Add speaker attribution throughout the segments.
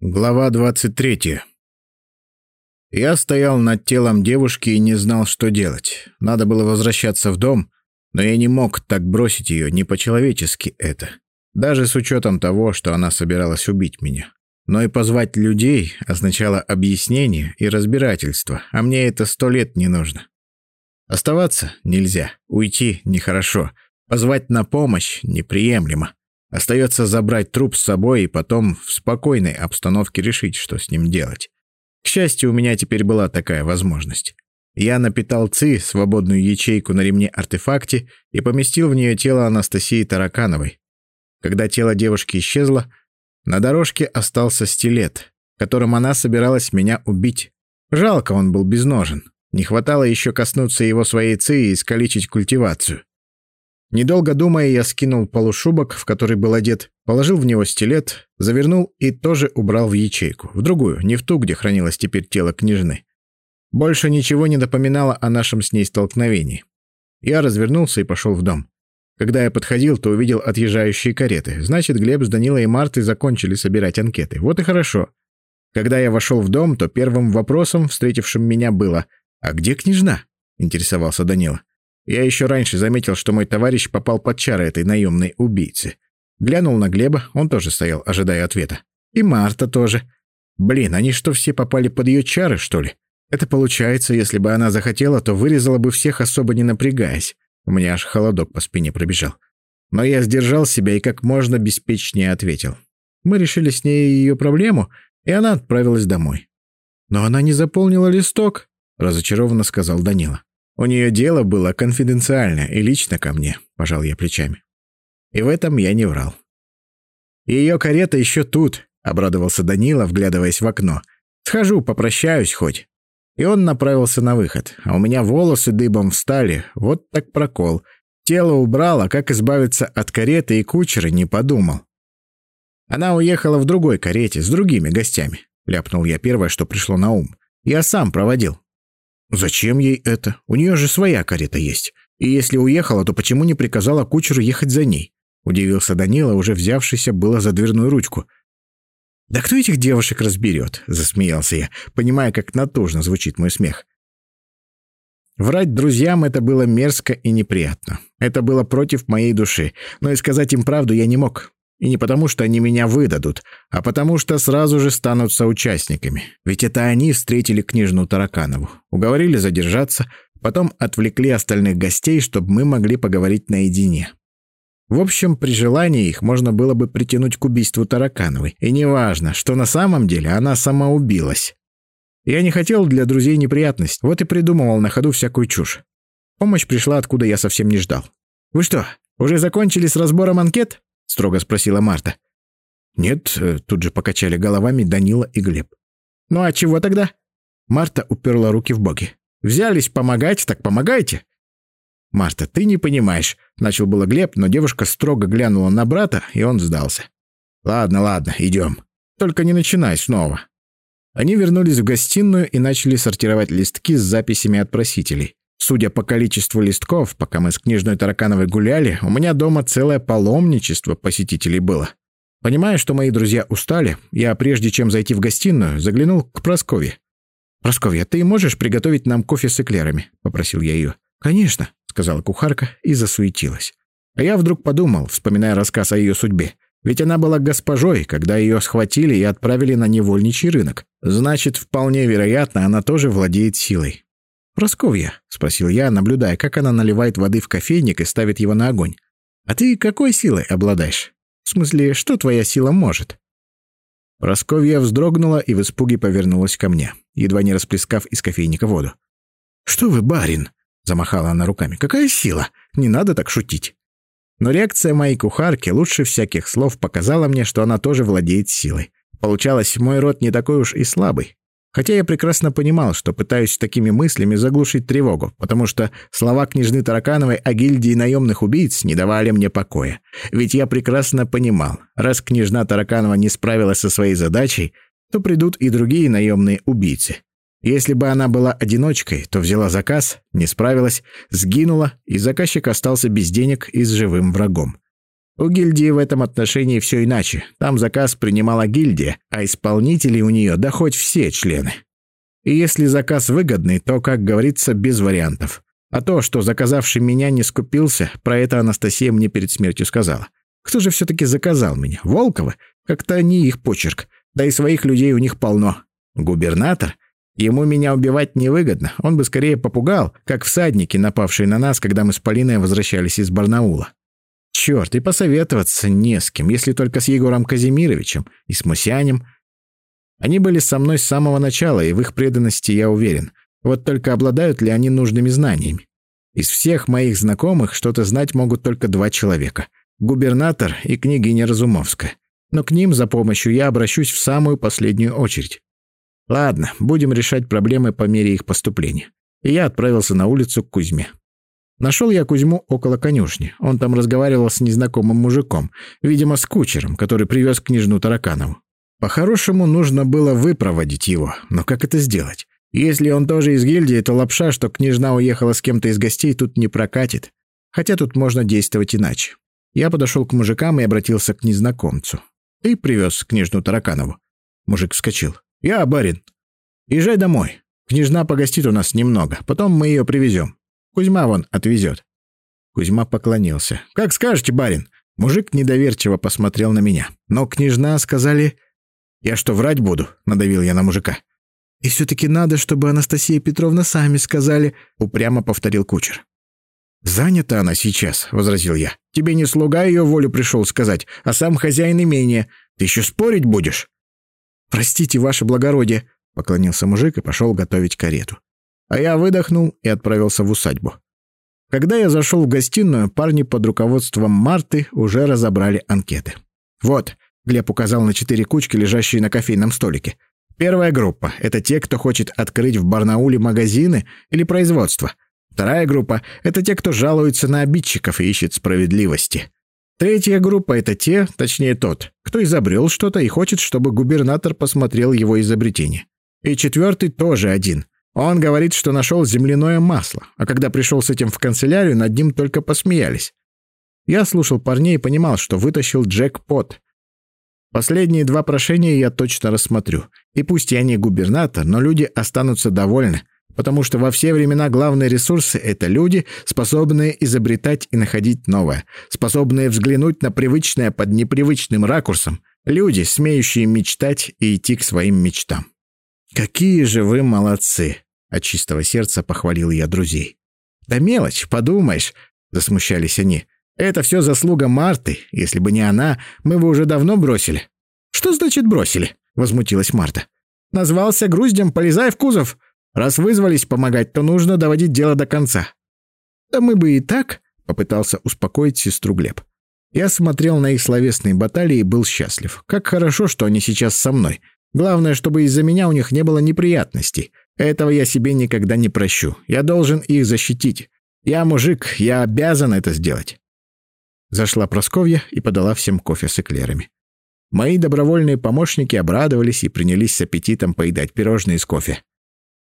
Speaker 1: Глава 23. Я стоял над телом девушки и не знал, что делать. Надо было возвращаться в дом, но я не мог так бросить ее, не по-человечески это. Даже с учетом того, что она собиралась убить меня. Но и позвать людей означало объяснение и разбирательство, а мне это сто лет не нужно. Оставаться нельзя, уйти нехорошо, позвать на помощь неприемлемо. Остается забрать труп с собой и потом в спокойной обстановке решить, что с ним делать. К счастью, у меня теперь была такая возможность. Я напитал ЦИ, свободную ячейку на ремне-артефакте, и поместил в нее тело Анастасии Таракановой. Когда тело девушки исчезло, на дорожке остался стилет, которым она собиралась меня убить. Жалко, он был безножен. Не хватало еще коснуться его своей ЦИ и искалечить культивацию. Недолго думая, я скинул полушубок, в который был одет, положил в него стилет, завернул и тоже убрал в ячейку. В другую, не в ту, где хранилось теперь тело княжны. Больше ничего не напоминало о нашем с ней столкновении. Я развернулся и пошел в дом. Когда я подходил, то увидел отъезжающие кареты. Значит, Глеб с Данилой и Мартой закончили собирать анкеты. Вот и хорошо. Когда я вошел в дом, то первым вопросом, встретившим меня, было «А где княжна?» — интересовался Данила. Я еще раньше заметил, что мой товарищ попал под чары этой наемной убийцы. Глянул на Глеба, он тоже стоял, ожидая ответа. И Марта тоже. Блин, они что, все попали под ее чары, что ли? Это получается, если бы она захотела, то вырезала бы всех, особо не напрягаясь. У меня аж холодок по спине пробежал. Но я сдержал себя и как можно беспечнее ответил. Мы решили с ней ее проблему, и она отправилась домой. «Но она не заполнила листок», — разочарованно сказал Данила. У нее дело было конфиденциальное и лично ко мне, пожал я плечами. И в этом я не врал. Ее карета еще тут, обрадовался Данила, вглядываясь в окно. Схожу, попрощаюсь хоть. И он направился на выход, а у меня волосы дыбом встали, вот так прокол. Тело убрал, а как избавиться от кареты и кучера не подумал. Она уехала в другой карете, с другими гостями, ляпнул я первое, что пришло на ум. Я сам проводил. «Зачем ей это? У нее же своя карета есть. И если уехала, то почему не приказала кучеру ехать за ней?» Удивился Данила, уже взявшийся было за дверную ручку. «Да кто этих девушек разберет?» – засмеялся я, понимая, как натужно звучит мой смех. Врать друзьям это было мерзко и неприятно. Это было против моей души, но и сказать им правду я не мог. И не потому, что они меня выдадут, а потому, что сразу же станут соучастниками. Ведь это они встретили княжну Тараканову, уговорили задержаться, потом отвлекли остальных гостей, чтобы мы могли поговорить наедине. В общем, при желании их можно было бы притянуть к убийству Таракановой. И неважно, что на самом деле она сама убилась. Я не хотел для друзей неприятность, вот и придумывал на ходу всякую чушь. Помощь пришла, откуда я совсем не ждал. «Вы что, уже закончили с разбором анкет?» — строго спросила Марта. «Нет», — тут же покачали головами Данила и Глеб. «Ну а чего тогда?» Марта уперла руки в боки. «Взялись помогать, так помогайте!» «Марта, ты не понимаешь», — начал было Глеб, но девушка строго глянула на брата, и он сдался. «Ладно, ладно, идем. Только не начинай снова». Они вернулись в гостиную и начали сортировать листки с записями от просителей. Судя по количеству листков, пока мы с книжной Таракановой гуляли, у меня дома целое паломничество посетителей было. Понимая, что мои друзья устали, я, прежде чем зайти в гостиную, заглянул к Просковье. «Просковья, ты можешь приготовить нам кофе с эклерами?» — попросил я ее. «Конечно», — сказала кухарка и засуетилась. А я вдруг подумал, вспоминая рассказ о ее судьбе. Ведь она была госпожой, когда ее схватили и отправили на невольничий рынок. Значит, вполне вероятно, она тоже владеет силой. «Просковья», — спросил я, наблюдая, как она наливает воды в кофейник и ставит его на огонь. «А ты какой силой обладаешь? В смысле, что твоя сила может?» Просковья вздрогнула и в испуге повернулась ко мне, едва не расплескав из кофейника воду. «Что вы, барин?» — замахала она руками. «Какая сила? Не надо так шутить». Но реакция моей кухарки лучше всяких слов показала мне, что она тоже владеет силой. Получалось, мой род не такой уж и слабый. Хотя я прекрасно понимал, что пытаюсь такими мыслями заглушить тревогу, потому что слова княжны Таракановой о гильдии наемных убийц не давали мне покоя. Ведь я прекрасно понимал, раз княжна Тараканова не справилась со своей задачей, то придут и другие наемные убийцы. Если бы она была одиночкой, то взяла заказ, не справилась, сгинула, и заказчик остался без денег и с живым врагом. У гильдии в этом отношении все иначе. Там заказ принимала гильдия, а исполнители у нее да хоть все члены. И если заказ выгодный, то, как говорится, без вариантов. А то, что заказавший меня не скупился, про это Анастасия мне перед смертью сказала. Кто же все-таки заказал меня? Волковы? Как-то не их почерк. Да и своих людей у них полно. Губернатор? Ему меня убивать невыгодно. Он бы скорее попугал, как всадники, напавшие на нас, когда мы с Полиной возвращались из Барнаула. Черт, и посоветоваться не с кем, если только с Егором Казимировичем и с Мусянем. Они были со мной с самого начала, и в их преданности я уверен. Вот только обладают ли они нужными знаниями? Из всех моих знакомых что-то знать могут только два человека. Губернатор и княгиня Разумовская. Но к ним за помощью я обращусь в самую последнюю очередь. Ладно, будем решать проблемы по мере их поступления. И я отправился на улицу к Кузьме. Нашел я Кузьму около конюшни. Он там разговаривал с незнакомым мужиком, видимо, с кучером, который привез княжну Тараканову. По-хорошему, нужно было выпроводить его, но как это сделать? Если он тоже из гильдии, то лапша, что княжна уехала с кем-то из гостей, тут не прокатит. Хотя тут можно действовать иначе. Я подошел к мужикам и обратился к незнакомцу. «Ты привез княжну Тараканову?» Мужик вскочил. «Я, барин. Езжай домой. Княжна погостит у нас немного, потом мы ее привезем. Кузьма вон отвезет». Кузьма поклонился. «Как скажете, барин». Мужик недоверчиво посмотрел на меня. «Но княжна сказали...» «Я что, врать буду?» — надавил я на мужика. «И все-таки надо, чтобы Анастасия Петровна сами сказали», — упрямо повторил кучер. «Занята она сейчас», — возразил я. «Тебе не слуга ее волю пришел сказать, а сам хозяин имения. Ты еще спорить будешь?» «Простите, ваше благородие», — поклонился мужик и пошел готовить карету. А я выдохнул и отправился в усадьбу. Когда я зашел в гостиную, парни под руководством Марты уже разобрали анкеты. «Вот», — Глеб указал на четыре кучки, лежащие на кофейном столике. «Первая группа — это те, кто хочет открыть в Барнауле магазины или производство. Вторая группа — это те, кто жалуется на обидчиков и ищет справедливости. Третья группа — это те, точнее тот, кто изобрел что-то и хочет, чтобы губернатор посмотрел его изобретение. И четвертый тоже один. Он говорит, что нашел земляное масло, а когда пришел с этим в канцелярию, над ним только посмеялись. Я слушал парней и понимал, что вытащил джекпот. Последние два прошения я точно рассмотрю. И пусть я не губернатор, но люди останутся довольны потому что во все времена главные ресурсы — это люди, способные изобретать и находить новое, способные взглянуть на привычное под непривычным ракурсом, люди, смеющие мечтать и идти к своим мечтам. «Какие же вы молодцы!» — от чистого сердца похвалил я друзей. «Да мелочь, подумаешь!» — засмущались они. «Это все заслуга Марты. Если бы не она, мы бы уже давно бросили». «Что значит бросили?» — возмутилась Марта. «Назвался груздем, полезай в кузов!» Раз вызвались помогать, то нужно доводить дело до конца. Да мы бы и так, попытался успокоить сестру Глеб. Я смотрел на их словесные баталии и был счастлив. Как хорошо, что они сейчас со мной. Главное, чтобы из-за меня у них не было неприятностей. Этого я себе никогда не прощу. Я должен их защитить. Я мужик, я обязан это сделать. Зашла Просковья и подала всем кофе с эклерами. Мои добровольные помощники обрадовались и принялись с аппетитом поедать пирожные с кофе.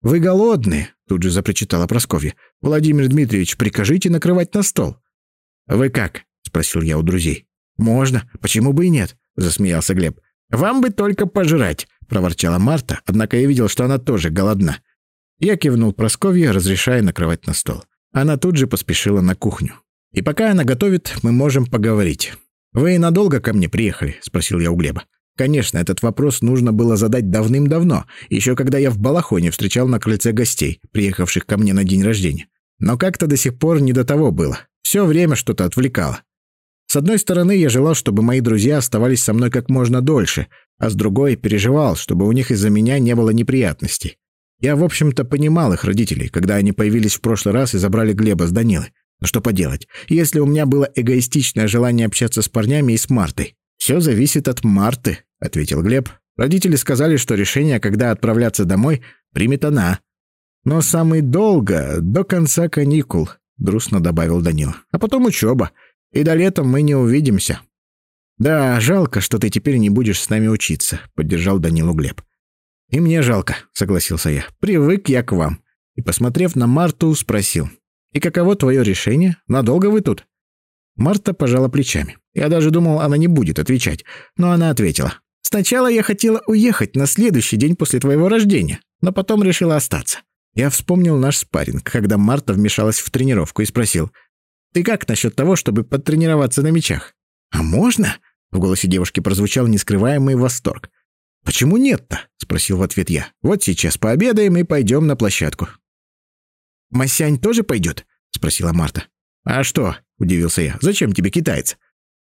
Speaker 1: «Вы голодные?» — тут же запричитала Прасковья. «Владимир Дмитриевич, прикажите накрывать на стол». «Вы как?» — спросил я у друзей. «Можно. Почему бы и нет?» — засмеялся Глеб. «Вам бы только пожрать!» — проворчала Марта, однако я видел, что она тоже голодна. Я кивнул Прасковье, разрешая накрывать на стол. Она тут же поспешила на кухню. «И пока она готовит, мы можем поговорить». «Вы надолго ко мне приехали?» — спросил я у Глеба. Конечно, этот вопрос нужно было задать давным-давно, еще когда я в Балахоне встречал на крыльце гостей, приехавших ко мне на день рождения. Но как-то до сих пор не до того было. Все время что-то отвлекало. С одной стороны, я желал, чтобы мои друзья оставались со мной как можно дольше, а с другой переживал, чтобы у них из-за меня не было неприятностей. Я, в общем-то, понимал их родителей, когда они появились в прошлый раз и забрали Глеба с Данилы. Но что поделать, если у меня было эгоистичное желание общаться с парнями и с Мартой? Все зависит от Марты. — ответил Глеб. «Родители сказали, что решение, когда отправляться домой, примет она. Но самый долго, до конца каникул», — грустно добавил Данил. «А потом учеба. И до лета мы не увидимся». «Да, жалко, что ты теперь не будешь с нами учиться», — поддержал Данилу Глеб. «И мне жалко», — согласился я. «Привык я к вам». И, посмотрев на Марту, спросил. «И каково твое решение? Надолго вы тут?» Марта пожала плечами. Я даже думал, она не будет отвечать, но она ответила. «Сначала я хотела уехать на следующий день после твоего рождения, но потом решила остаться». Я вспомнил наш спарринг, когда Марта вмешалась в тренировку и спросил, «Ты как насчет того, чтобы потренироваться на мечах?» «А можно?» — в голосе девушки прозвучал нескрываемый восторг. «Почему нет-то?» — спросил в ответ я. «Вот сейчас пообедаем и пойдем на площадку». «Масянь тоже пойдет?» — спросила Марта. «А что?» — удивился я. «Зачем тебе китаец?»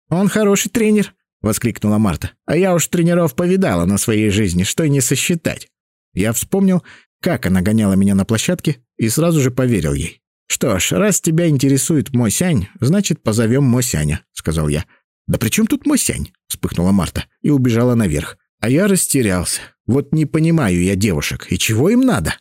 Speaker 1: «Он хороший тренер», — воскликнула Марта. «А я уж тренеров повидала на своей жизни, что и не сосчитать». Я вспомнил, как она гоняла меня на площадке, и сразу же поверил ей. «Что ж, раз тебя интересует мой сянь, значит, позовем Мосяня», — сказал я. «Да при чем тут Мосянь?» — вспыхнула Марта и убежала наверх. А я растерялся. Вот не понимаю я девушек, и чего им надо?